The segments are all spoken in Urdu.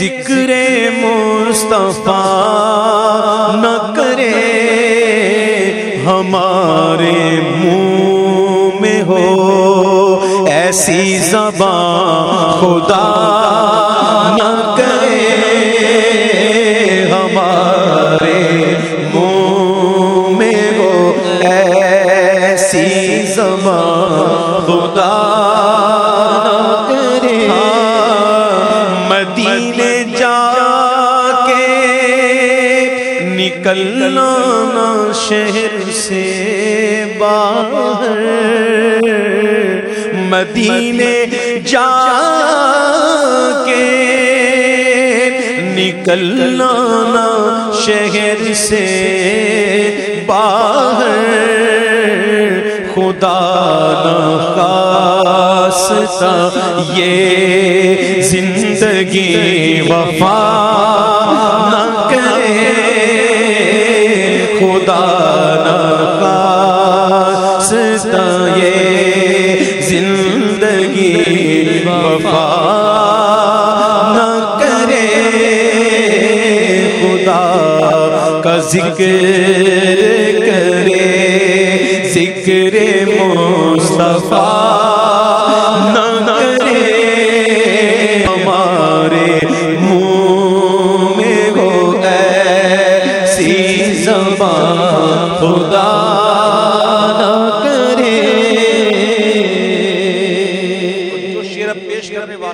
ذکر مصطفیٰ نہ کرے ہمارے منہ میں ہو۔ ایسی زبان خدا نہ کرے ہمارے منہ میں ہو۔ ایسی زبان خدا نہ کرے۔ ہاں، مدینے نکلنا نہ شہر سے باہر، مدینے جا کے نکلنا نہ شہر سے باہر۔ خدا نخواستہ یہ زندگی وفا خدا نخواستہ یہ زندگی وفا نہ کرے خدا کا ذکر کرے ذکر مصطفیٰ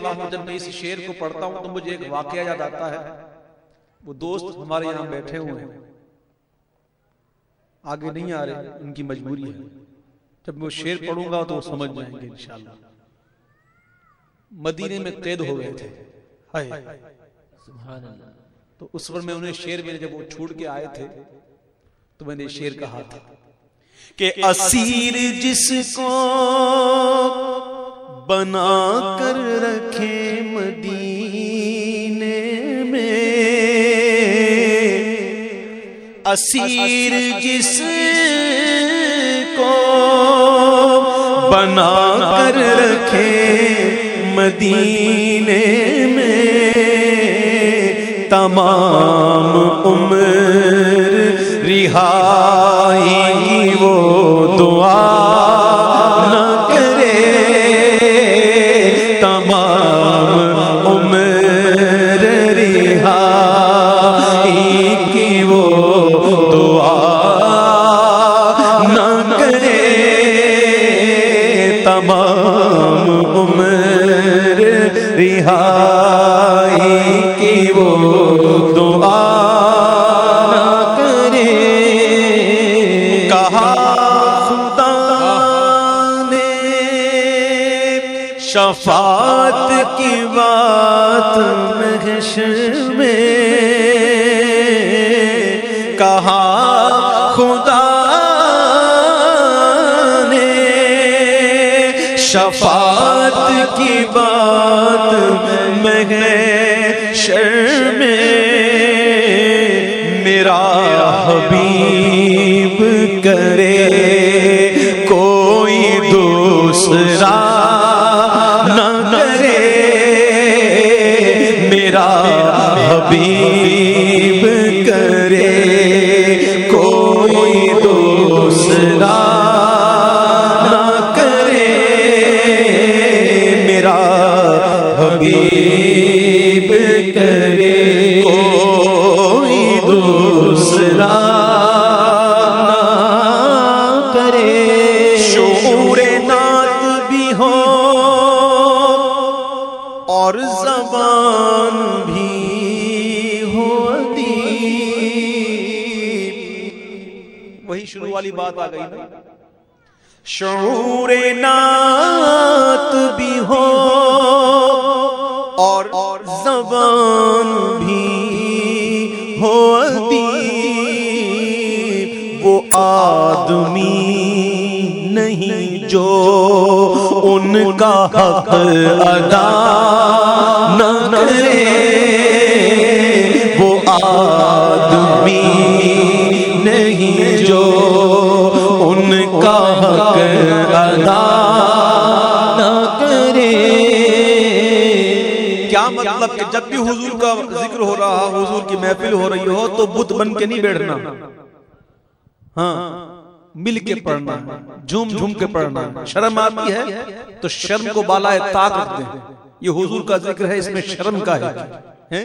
پیش کرنے جب میں اس شعر کو پڑھتا ہوں تو مجھے ایک واقعہ یاد آتا ہے۔ وہ دوست ہمارے یہاں بیٹھے ہوئے ہیں۔ آگے نہیں آ رہے، ان کی مجبوری ہے۔ جب میں وہ شعر پڑھوں گا تو وہ سمجھ جائیں گے انشاءاللہ۔ مدینے میں قید ہو گئے تھے۔ ہائے۔ تو اس پر میں انہیں شعر میں جب وہ چھوڑ کے آئے تھے تو میں نے شعر کہا تھا کہ اسیر جس کو بنا کر رکھے مدینے میں۔ اسیر جس کو بنا کر رکھے مدینے میں۔ تمام عمر رہائی وہ دعا۔ رہائی کی وہ دعا کرے۔ کہا خدا نے شفاعت کی بات محشر میں۔ کہا وفات کی بات محشر شرم میرا حبیب کرے کوئی دوسرا والی بات آ گئی نا۔ شعور نعت بھی ہو اور زبان بھی ہو وہ آدمی نہیں جو ان کا حق ادا نہ کرے۔ وہ آدمی نہیں جو ان کا حق ادا نہ کرے۔ کیا مطلب کہ جب بھی حضور کا ذکر ہو رہا، حضور کی محفل ہو رہی ہو تو بت بن کے نہیں بیٹھنا۔ ہاں مل کے پڑھنا، جھوم جھوم کے پڑھنا۔ شرم آتی ہے تو شرم کو بالا طاق رکھتے ہیں یہ حضور کا ذکر ہے، اس میں شرم کا ہے۔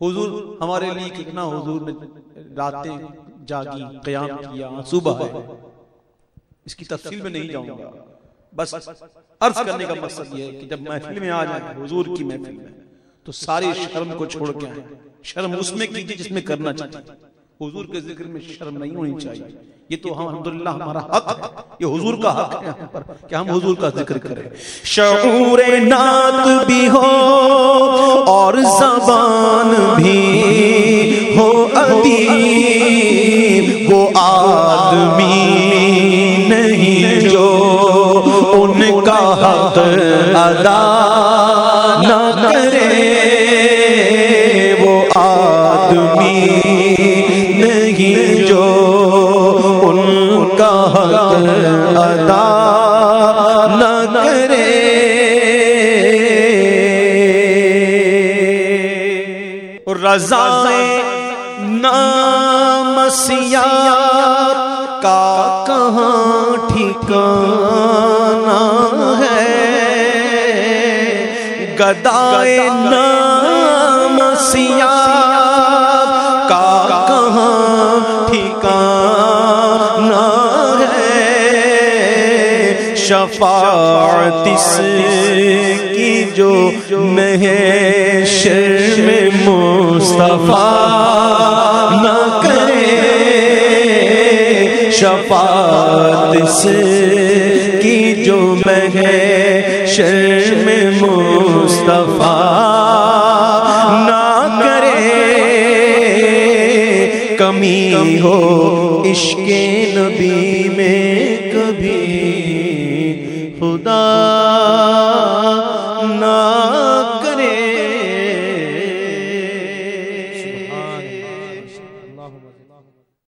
حضور ہمارے لیے کتنا حضور نے راتیں جاگی، قیام کیا، صبح ہے۔ اس کی تفصیل میں نہیں جاؤں گا۔ بس عرض کرنے کا مقصد یہ ہے کہ جب محفل میں آ جائیں، حضور کی محفل میں، تو ساری شرم کو چھوڑ کے آئیں۔ شرم اس میں کیجیے جس میں کرنا چاہیے۔ حضور کے ذکر میں شرم نہیں ہونی چاہیے۔ یہ تو ہم، الحمدللہ، ہمارا حق ہے۔ یہ حضور کا حق ہے کہ ہم حضور کا ذکر کریں۔ شعور نعت بھی ہو اور زبان بھی ہو ادیب، وہ آدمی نہیں جو ان کا حق ادا نہ کرے۔ وہ آدمی نہیں جو ان کا حق ادا نہ کرے۔ رضا نام سیاب کا کہاں ٹھکانا ہے؟ گدائے نام سیاب کا کہاں ٹھکانا ہے؟ شفاعت اس کی جو محشر میں مصطفیٰ نہ کرے، شفاعت اس کی جو محشر میں مصطفیٰ نہ کرے۔ کمی ہو عشق نبی میں کبھی خدا۔